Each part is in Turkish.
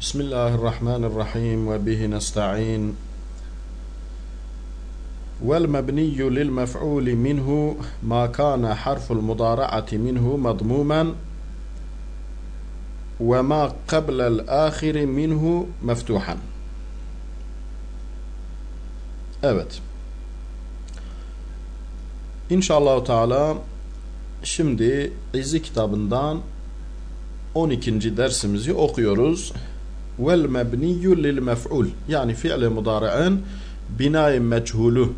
بسم الله الرحمن الرحيم وبه نستعين والمبني للمفعول منه ما كان حرف المضارعة منه مضموما وما قبل الآخر منه مفتوحا Evet. İnşallah Teala şimdi İzzi kitabından 12. dersimizi okuyoruz. Vel mebniyyu lil mef'ul. Yani fi'li mudari'in binay meçhulu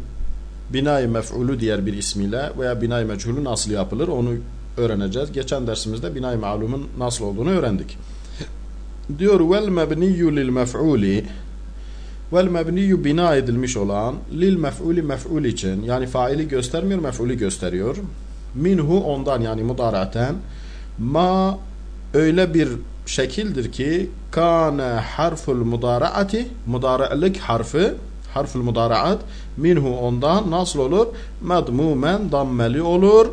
binay mef'ulu diğer bir ismiyle veya binay meçhulu nasıl yapılır onu öğreneceğiz. Geçen dersimizde binay malumun nasıl olduğunu öğrendik. Diyor vel mebniyyu lil mef'uli vel mebniyyu bina edilmiş olan lil mef'uli mef'ul için yani faili göstermiyor mef'ulü gösteriyor. Minhu ondan yani mudaraten ma öyle bir şekildir ki kâne harful mudaraati mudara'lık harfi harful mudaraat minhu ondan nasıl olur? Medmumen dammeli olur.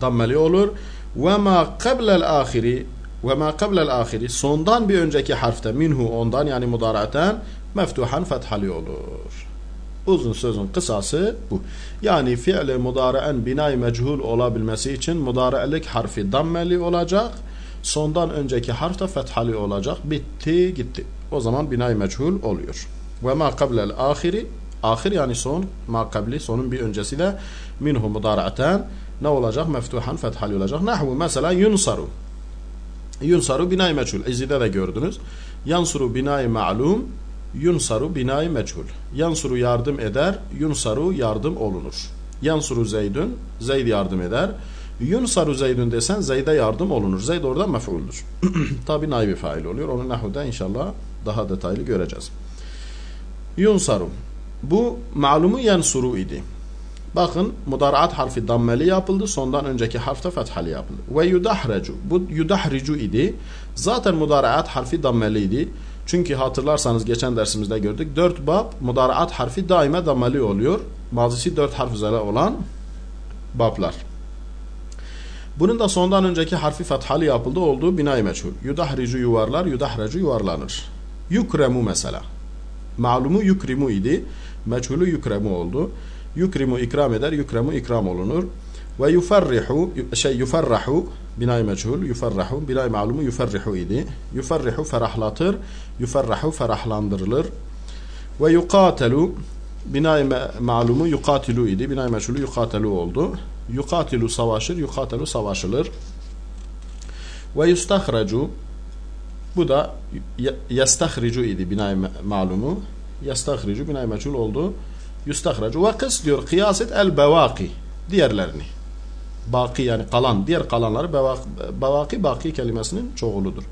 Dammeli olur. Ve ma qabla'l ahiri ve ma qabla'l ahiri sondan bir önceki harfte minhu ondan yani mudaraten meftuhan fethali olur. Uzun sözün kısası bu. Yani fiili mudaraen binay mechul olabilmesi için mudara'lık harfi dammeli olacak. Sondan önceki harf da fethali olacak. Bitti gitti. O zaman binay mechul oluyor. Ve ma qabla'l ahiri ahir yani son ma kabli sonun bir öncesi de minhu mudara'ten ne olacak? Meftuhan fethali olacak. Nahvu mesela yunsaru. Yunsaru binay meçhul. İzide de gördünüz. Yansuru binay ma'lum. Yunsaru binay meçhul. Yansuru yardım eder. Yunsaru yardım olunur. Yansuru Zeydün. Zeyd yardım eder. Yunsaru Zeydün desen Zeyd'e yardım olunur. Zeyd orada mef'uldür. Tabi naibi fail oluyor. Onu nahuda inşallah daha detaylı göreceğiz. Yunsaru. Bu malumu yansuru idi. Bakın mudaraat harfi dammeli yapıldı. Sondan önceki harfte fethali yapıldı. Ve yudahrecu. Bu yudahricu idi. Zaten mudaraat harfi dammeliydi. Çünkü hatırlarsanız geçen dersimizde gördük. Dört bab mudaraat harfi daima dammeli oluyor. Mazisi dört harf üzere olan bablar. Bunun da sondan önceki harfi fethali yapıldı olduğu binay meçhul. Yudahricu yuvarlar, yudahrecu yuvarlanır. Yukremu mesela. Malumu yukrimu idi. Meçhulü yukremu oldu. Yukrimu ikram eder, yukremu ikram olunur. Ve yufarrihu şey yufarrahu binay meçhul yufarrahu binay malumu yufarrihu idi. Yufarrihu ferahlatır, yufarrahu ferahlandırılır. Ve yuqatelu binay malumu yuqatilu idi. Binay meçhulü yuqatelu oldu. Yuqatilu savaşır, yuqatelu savaşılır. Ve yustahracu bu da yastahricu idi binay malumu. Yastahricu binay meçhul oldu. Yustahracu ve kıs diyor kıyas et el bevaki diğerlerini. Baki yani kalan diğer kalanları bevaki baki kelimesinin çoğuludur.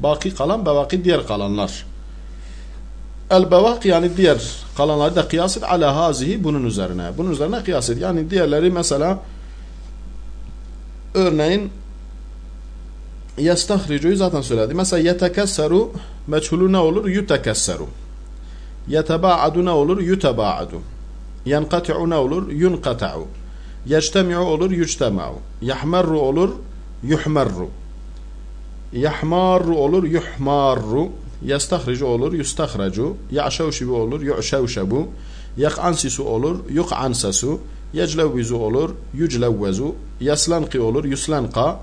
Baki kalan bevaki diğer kalanlar. El bevaki yani diğer kalanları da kıyas et ala hazihi bunun üzerine. Bunun üzerine kıyas et. Yani diğerleri mesela örneğin yestahricu'yu zaten söyledi. Mesela yetekesseru meçhulü ne olur? Yutekesseru. Yetebaadu ne olur? Yutebaadu. Yenkati'u ne olur? Yunkata'u. Yectemi'u olur? Yüctema'u. Yahmerru olur? Yuhmerru. Yahmarru olur? Yuhmarru. Yestahricu olur? Yustahracu. Ya'şevşibu olur? Yu'şevşebu. Yak'ansisu olur? Yuk'ansasu. Yeclevvizu olur? Yüclevvezu. Yaslanqi olur? Yuslanqa.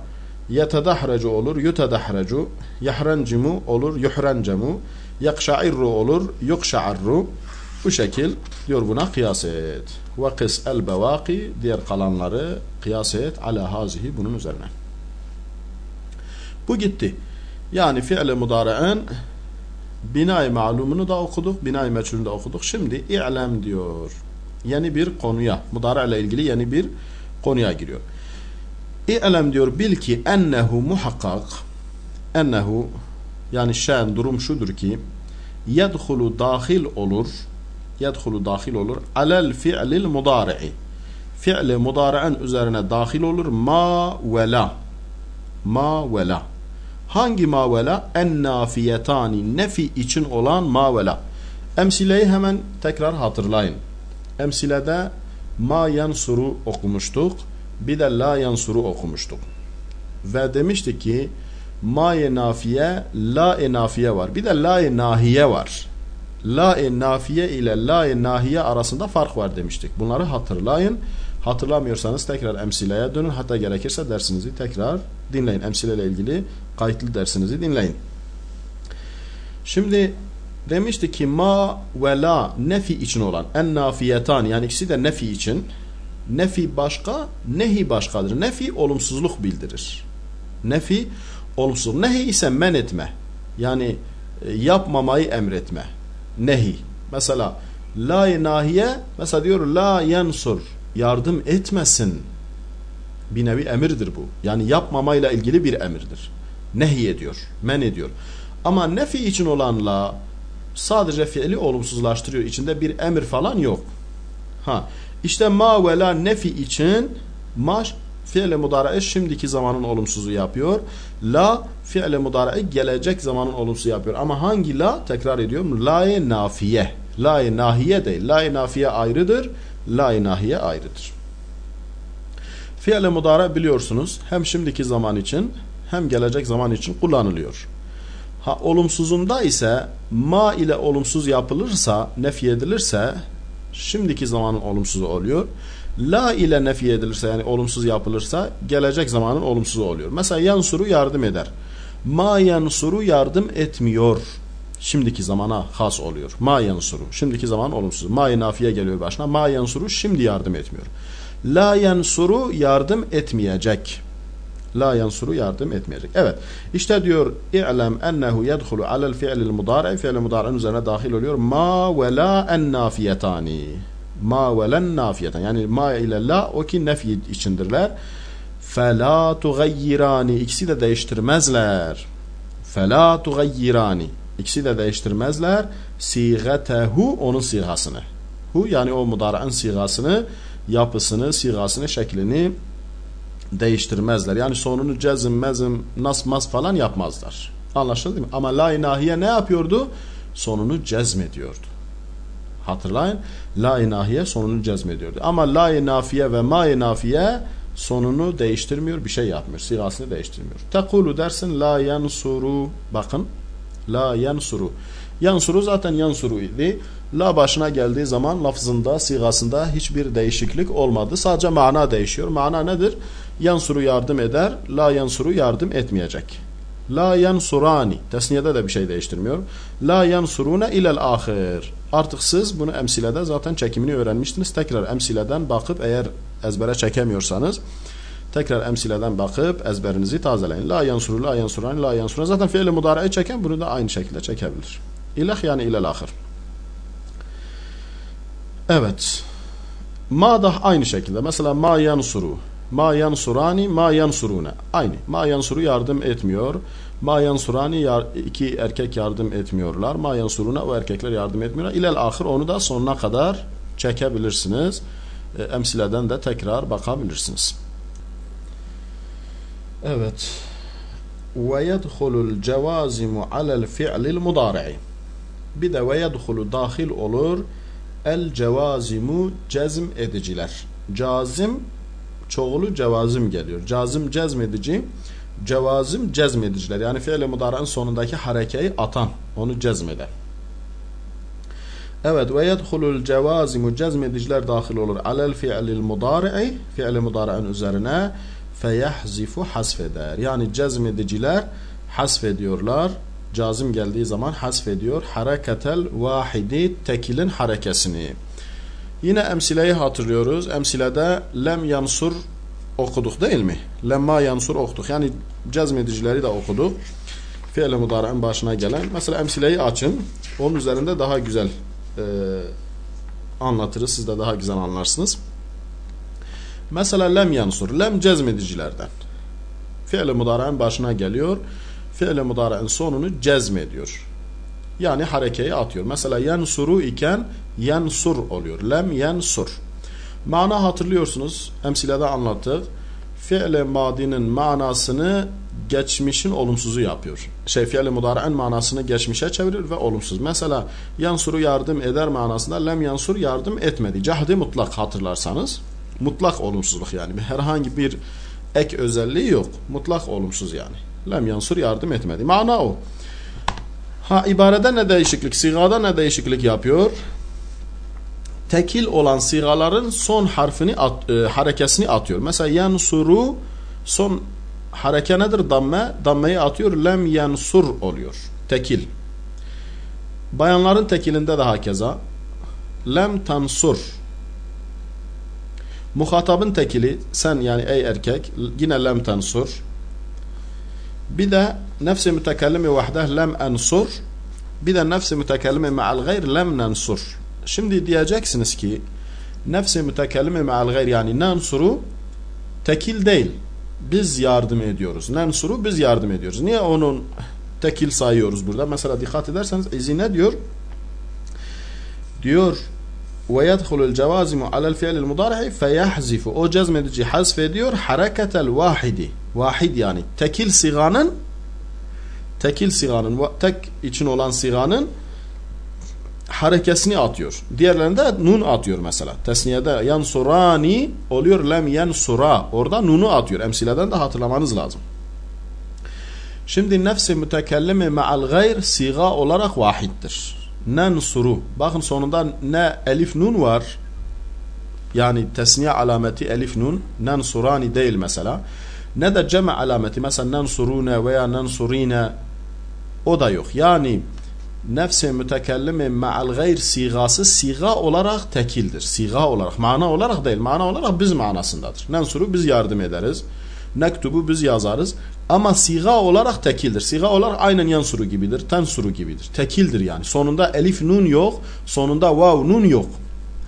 Yetedahrecu olur? Yutedahrecu. Yahrancimu olur? Yuhrancemu yakşairru olur, yukşa'arru. Bu şekil diyor buna kıyas et. Ve kıs el bevaki diğer kalanları kıyas et ala hazihi bunun üzerine. Bu gitti. Yani fi'li mudari'en binay malumunu da okuduk, binay meçhulunu da okuduk. Şimdi i'lem diyor. Yeni bir konuya, mudari ile ilgili yeni bir konuya giriyor. İ'lem diyor bil ki ennehu muhakkak ennehu yani şen durum şudur ki yedhulu dahil olur yedhulu dahil olur alel fi'lil mudari'i fi'li mudari'en üzerine dahil olur ma ve la ma ve la hangi ma ve la en nafiyetani nefi için olan ma ve la emsileyi hemen tekrar hatırlayın emsilede ma yansuru okumuştuk bir de la yansuru okumuştuk ve demiştik ki Maye nafiye, la-e nafiye var. Bir de la-e nahiye var. La-e nafiye ile la-e nahiye arasında fark var demiştik. Bunları hatırlayın. Hatırlamıyorsanız tekrar emsileye dönün. Hatta gerekirse dersinizi tekrar dinleyin. Emsile ile ilgili kayıtlı dersinizi dinleyin. Şimdi demişti ki ma ve la nefi için olan en nafiyetan yani ikisi de nefi için nefi başka nehi başkadır. Nefi olumsuzluk bildirir. Nefi olumsuzluk. Nehi ise men etme. Yani e, yapmamayı emretme. Nehi. Mesela la nahiye mesela diyor la yansur yardım etmesin. Bir nevi emirdir bu. Yani yapmamayla ilgili bir emirdir. Nehi ediyor. Men ediyor. Ama nefi için olanla sadece fiili olumsuzlaştırıyor. İçinde bir emir falan yok. Ha, işte ma ve la nefi için ma fiile mudari'e şimdiki zamanın olumsuzu yapıyor. La fiile mudari'e gelecek zamanın olumsuzu yapıyor. Ama hangi la? Tekrar ediyorum. La-i nafiye. La-i nahiye değil. La-i nafiye ayrıdır. La-i nahiye ayrıdır. Fiile mudari biliyorsunuz hem şimdiki zaman için hem gelecek zaman için kullanılıyor. Ha olumsuzunda ise ma ile olumsuz yapılırsa, nefi edilirse şimdiki zamanın olumsuzu oluyor. La ile nefi edilirse yani olumsuz yapılırsa gelecek zamanın olumsuzu oluyor. Mesela yansuru yardım eder. Ma yansuru yardım etmiyor. Şimdiki zamana has oluyor. Ma yansuru. Şimdiki zaman olumsuz. Ma nafiye geliyor başına. Ma yansuru şimdi yardım etmiyor. La yansuru yardım etmeyecek. La yansuru yardım etmeyecek. Evet. İşte diyor i'lem ennehu yedhulu alel fi'lil mudari. Fi'l mudari'nin üzerine dahil oluyor. Ma ve la en nafiyetani. Ma ve len nafiyeten. Yani ma ile la o ki nefi içindirler. Fela tugayyirani. İkisi de değiştirmezler. Fela tugayyirani. İkisi de değiştirmezler. Sigatehu onun sigasını. Hu yani o mudari'nin sigasını, yapısını, sigasını, şeklini değiştirmezler. Yani sonunu cezim, mezim, nas, mas falan yapmazlar. Anlaşıldı mı? Ama la inahiye ne yapıyordu? Sonunu cezmediyordu. Hatırlayın. La inahiye sonunu cezmediyordu. Ama la nafiye ve ma nafiye sonunu değiştirmiyor, bir şey yapmıyor. Sigasını değiştirmiyor. Tekulu dersin la yansuru. Bakın. La yansuru. Yansuru zaten yansuru idi. La başına geldiği zaman lafzında, sigasında hiçbir değişiklik olmadı. Sadece mana değişiyor. Mana nedir? Yansuru yardım eder, la yansuru yardım etmeyecek. La yansurani. Tesniyede de bir şey değiştirmiyor. La yansurune ilel ahir. Artık siz bunu emsilede zaten çekimini öğrenmiştiniz. Tekrar emsileden bakıp eğer ezbere çekemiyorsanız tekrar emsileden bakıp ezberinizi tazeleyin. La yansuru, la yansurani, la yansurani. Zaten fiili mudare'yi çeken bunu da aynı şekilde çekebilir. İlah yani ilel ahir. Evet. Ma da aynı şekilde. Mesela ma yansuru. Ma yansurani, ma yansurune. Aynı. Ma yansuru yardım etmiyor. Ma yansurani yar, iki erkek yardım etmiyorlar. Ma yansurune o erkekler yardım etmiyorlar. İlel ahir onu da sonuna kadar çekebilirsiniz. E, emsileden de tekrar bakabilirsiniz. Evet. Ve yedhulul cevazimu alel fi'lil mudari'i. Bir de ve yedhulu dahil olur el cevazimu cezm ediciler. Cazim çoğulu cevazim geliyor. Cazim cezmedici, cevazim cezmediciler. Yani fiil-i mudara'nın sonundaki harekeyi atan, onu cezmeden. Evet ve yedhulul cevazimu cezmediciler dahil olur. Alel fi'lil mudari'i fi'li mudari'nin üzerine feyahzifu hasfeder. Yani cezmediciler hasfediyorlar. Cazim geldiği zaman hasfediyor. Hareketel vahidi tekilin harekesini. Yine emsileyi hatırlıyoruz. Emsilede lem yansur okuduk değil mi? Lemma yansur okuduk. Yani cezmedicileri de okuduk. Fiil-i mudara'ın başına gelen. Mesela emsileyi açın. Onun üzerinde daha güzel e, anlatırız. Siz de daha güzel anlarsınız. Mesela lem yansur. Lem cezmedicilerden. Fiil-i mudara'ın başına geliyor. Fiil-i mudara'ın sonunu cezmediyor. Yani harekeyi atıyor. Mesela yansuru iken yansur oluyor. Lem yansur. Mana hatırlıyorsunuz. Emsilede anlattık. Fi'le madinin manasını geçmişin olumsuzu yapıyor. Şey fi'l mudari'nin manasını geçmişe çevirir ve olumsuz. Mesela yansuru yardım eder manasında lem yansur yardım etmedi. Cahdi mutlak hatırlarsanız mutlak olumsuzluk yani. Herhangi bir ek özelliği yok. Mutlak olumsuz yani. Lem yansur yardım etmedi. Mana o. Ha ibarede ne değişiklik, sigada ne değişiklik yapıyor? Tekil olan sigaların son harfini at, e, harekesini atıyor. Mesela yansuru son hareke nedir? Damme. Dammeyi atıyor. Lem yansur oluyor. Tekil. Bayanların tekilinde de hakeza. Lem tansur. Muhatabın tekili sen yani ey erkek yine lem tansur. Bir de nefsi mütekellimi vahdah lem ensur. Bir de nefsi mütekellimi ma'al gayr lem nansur. Şimdi diyeceksiniz ki nefsi mütekellimi ma'al gayr yani nansuru tekil değil. Biz yardım ediyoruz. Nansuru biz yardım ediyoruz. Niye onun tekil sayıyoruz burada? Mesela dikkat ederseniz izi ne diyor? Diyor ve yedhulul cevazimu alel fi'lil mudari'i feyahzifu. O cezmedici hazf ediyor hareketel vahidi. Vahid yani tekil siganın tekil siganın tek için olan siganın harekesini atıyor. Diğerlerinde nun atıyor mesela. Tesniyede yansurani oluyor lem yansura. Orada nunu atıyor. Emsileden de hatırlamanız lazım. Şimdi nefsi mütekellimi ma'al gayr siga olarak vahiddir. Nensuru. Bakın sonunda ne elif nun var. Yani tesniye alameti elif nun. Nensurani değil mesela. Ne de ceme alameti. Mesela nensurune veya nensurine o da yok. Yani nefsi mütekellimi ma'al gayr sigası siga olarak tekildir. Siga olarak. Mana olarak değil. Mana olarak biz manasındadır. Nensuru biz yardım ederiz. Nektubu biz yazarız. Ama siga olarak tekildir. Siga olarak aynen yansuru gibidir. Tensuru gibidir. Tekildir yani. Sonunda elif nun yok. Sonunda vav nun yok.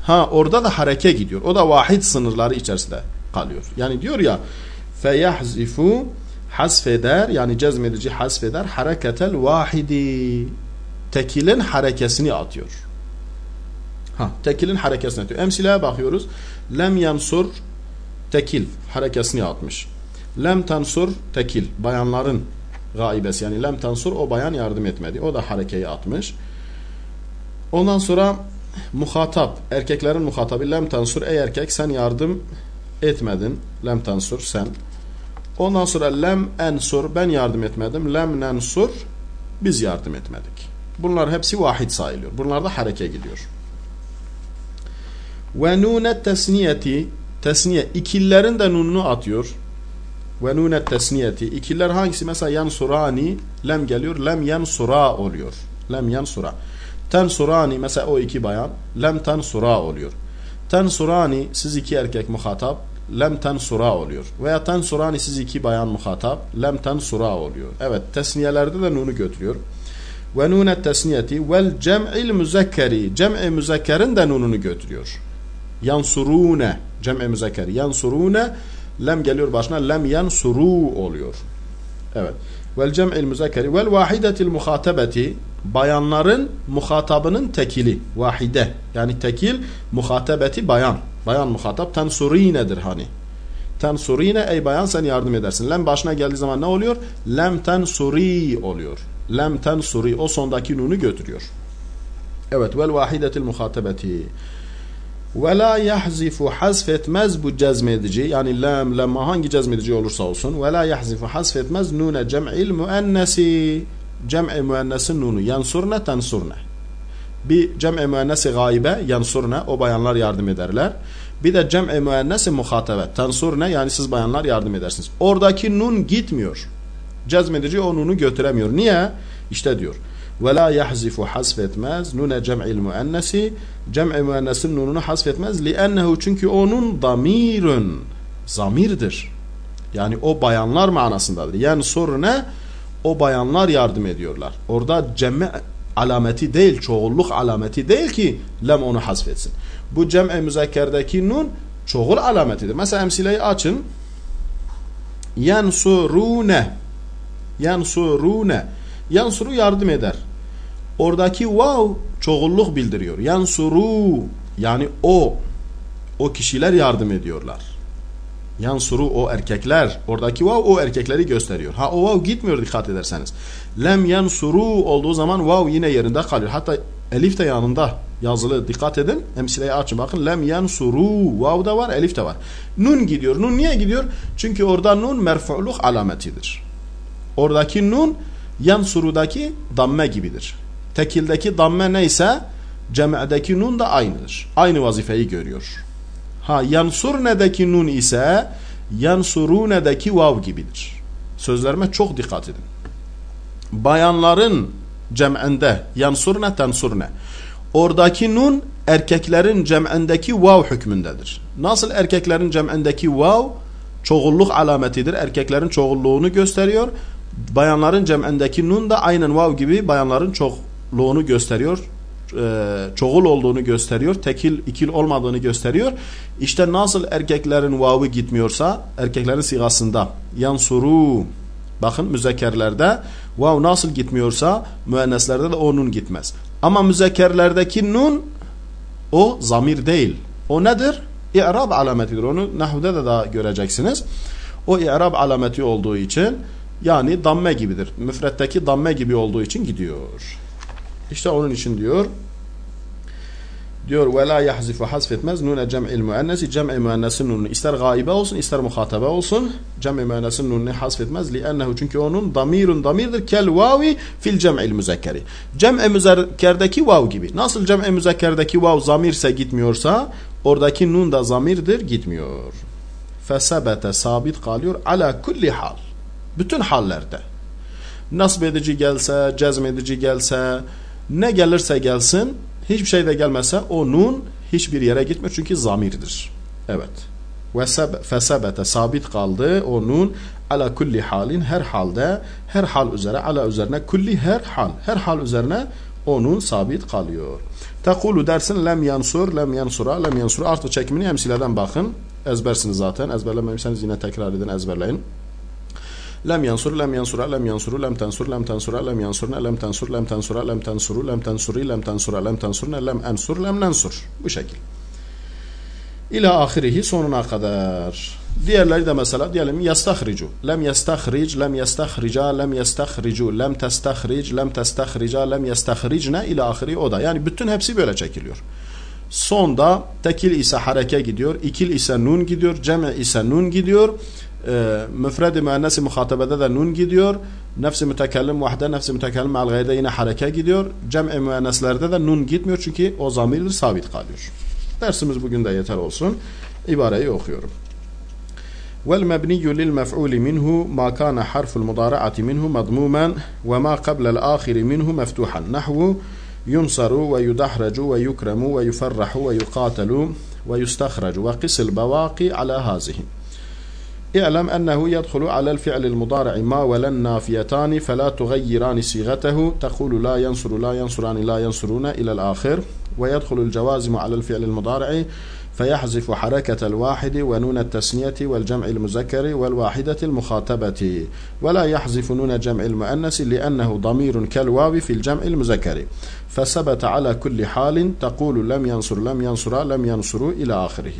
Ha orada da hareke gidiyor. O da vahid sınırları içerisinde kalıyor. Yani diyor ya feyahzifu hasfeder yani cezmedici hasfeder hareketel vahidi tekilin harekesini atıyor. Ha, tekilin harekesini atıyor. Emsileye bakıyoruz. Lem yansur tekil harekesini atmış. Lem tansur tekil. Bayanların gaibesi. Yani lem tansur o bayan yardım etmedi. O da harekeyi atmış. Ondan sonra muhatap. Erkeklerin muhatabı lem tansur. Ey erkek sen yardım etmedin. Lem tansur sen. Ondan sonra lem ensur. Ben yardım etmedim. Lem nensur. Biz yardım etmedik. Bunlar hepsi vahid sayılıyor. Bunlarda hareke gidiyor. Ve nunet tesniyeti tesniye ikillerin de nununu atıyor ve nunet tesniyeti. İkiller hangisi? Mesela yansurani lem geliyor. Lem yansura oluyor. Lem yansura. Tensurani mesela o iki bayan. Lem tensura oluyor. Tensurani siz iki erkek muhatap. Lem tensura oluyor. Veya tensurani siz iki bayan muhatap. Lem tensura oluyor. Evet tesniyelerde de nunu götürüyor. Ve nunet tesniyeti vel cem'il müzekkeri. Cem'i müzekkerin de nununu götürüyor. Yansurune. Cem'i müzekkeri. Yansurune lem geliyor başına lem yansuru oluyor. Evet. Vel cem'il müzekkeri vel vahidetil muhatabeti bayanların muhatabının tekili vahide. Yani tekil muhatabeti bayan. Bayan muhatap tensurinedir hani. Tensurine ey bayan sen yardım edersin. Lem başına geldiği zaman ne oluyor? Lem tensuri oluyor. Lem tensuri o sondaki nunu götürüyor. Evet vel vahidetil muhatabeti ve la yahzifu hasfetmez bu cezmedici yani lam lemma hangi cezmedici olursa olsun ve la yahzifu hasfetmez nune cem'il müennesi. Cem'i müennesin nunu yansurne tensurne bir cem'i müennesi gaibe yansurne o bayanlar yardım ederler. Bir de cem'i müennesi muhatebe tensurne yani siz bayanlar yardım edersiniz. Oradaki nun gitmiyor. Cezmedici o nunu götüremiyor. Niye? İşte diyor ve la yahzifu hasfetmez nune cem'il müennesi. Cem'i müennesin nununu hasfetmez li'ennehu çünkü onun damirun zamirdir. Yani o bayanlar manasındadır. Yani soru ne o bayanlar yardım ediyorlar. Orada cem'i alameti değil çoğulluk alameti değil ki lem onu hasfetsin bu cem'i müzekkerdeki nun çoğul alametidir. Mesela emsileyi açın. Yansurune. Yansurune. Yansuru yardım eder Oradaki vav çoğulluk bildiriyor. Yansuru yani o o kişiler yardım ediyorlar. Yansuru o erkekler. Oradaki vav o erkekleri gösteriyor. Ha o vav gitmiyor dikkat ederseniz. Lem yansuru olduğu zaman vav yine yerinde kalıyor. Hatta elif de yanında yazılı. Dikkat edin. Emsileyi açın bakın. Lem yansuru. Vav da var, elif de var. Nun gidiyor. Nun niye gidiyor? Çünkü orada nun merfu'luk alametidir. Oradaki nun yansurudaki damme gibidir. Tekildeki damme neyse cem'deki nun da aynıdır. Aynı vazifeyi görüyor. Ha yansurne'deki nun ise yansurune'deki vav gibidir. Sözlerime çok dikkat edin. Bayanların cem'inde yansurne tensurne. Oradaki nun erkeklerin cem'indeki vav hükmündedir. Nasıl erkeklerin cem'indeki vav çoğulluk alametidir. Erkeklerin çoğulluğunu gösteriyor. Bayanların cem'indeki nun da aynen vav gibi bayanların çokluğunu gösteriyor. Ee, çoğul olduğunu gösteriyor. Tekil, ikil olmadığını gösteriyor. İşte nasıl erkeklerin vav'ı gitmiyorsa erkeklerin sigasında yansuru bakın müzekkerlerde vav nasıl gitmiyorsa müenneslerde de o nun gitmez. Ama müzekkerlerdeki nun o zamir değil. O nedir? İ'rab alametidir. Onu nahvde de daha göreceksiniz. O i'rab alameti olduğu için yani damme gibidir. Müfretteki damme gibi olduğu için gidiyor. İşte onun için diyor diyor ve la yahzifu hasfetmez nune cem'il müennesi cem'i müennesin nunu ister gaibe olsun ister muhatabe olsun cem'i müennesin nunu hasfetmez li'ennehu. Çünkü onun damirun damirdir. Kel vavi fil cem'il müzekkeri cem'i müzekkerdeki vav gibi. Nasıl cem'i müzekkerdeki vav zamirse gitmiyorsa oradaki nun da zamirdir gitmiyor. Fesebete sabit kalıyor. Ala kulli hal. Bütün hallerde. Nasb edici gelse cezm edici gelse ne gelirse gelsin hiçbir şey de gelmezse o nun hiçbir yere gitmiyor çünkü zamirdir. Evet. Ve fesebete sabit kaldı o nun ala kulli halin her halde her hal üzere ala üzerine kulli her hal her hal üzerine o nun sabit kalıyor. Tekulu dersin lem yansur lem yansura lem yansura artı çekimini emsileden bakın ezbersiniz zaten ezberlememişseniz yine tekrar edin ezberleyin. Lem yansur, lem yansura, lem yansuru, lem tensur, lem tensura, lem yansurna, lem tensur, lem tensura, lem tensuru, lem tensuri, lem tensura, lem tensurna, lem ensur, lem nensur. Bu şekil. İla ahirihi sonuna kadar. Diğerleri de mesela diyelim yastahricu. Lem yastahric, lem yastahrica, lem yastahricu, lem testahric, lem testahrica, lem yastahricne ila ahiri o da. Yani bütün hepsi böyle çekiliyor. Sonda tekil ise hareke gidiyor, ikil ise nun gidiyor, cem ise nun gidiyor müfredi müennesi muhatabede de nun gidiyor. Nefsi mütekellim vahde, nefsi mütekellim al gayde yine hareke gidiyor. Cem'i müenneslerde de nun gitmiyor çünkü o zamir sabit kalıyor. Dersimiz bugün de yeter olsun. İbareyi okuyorum. Vel mebniyyü lil mef'uli minhu ma kana harful mudara'ati minhu madmuman ve ma qabla'l ahiri minhu meftuhan nahvu yunsaru ve yudahracu ve yukremu ve yuferrahu ve yuqatalu ve yustahracu ve qisil bevaki ala hazihin. اعلم أنه يدخل على الفعل المضارع ما ولا النافيتان فلا تغيران صيغته. تقول لا ينصر لا ينصران لا ينصرون إلى الآخر. ويدخل الجوازم على الفعل المضارع فيحذف حركة الواحد ونون التسنية والجمع المذكر والواحدة المخاطبة. ولا يحذف نون جمع المؤنث لأنه ضمير كالواو في الجمع المذكر. فثبت على كل حال تقول لم ينصر لم ينصر لم ينصروا إلى آخره.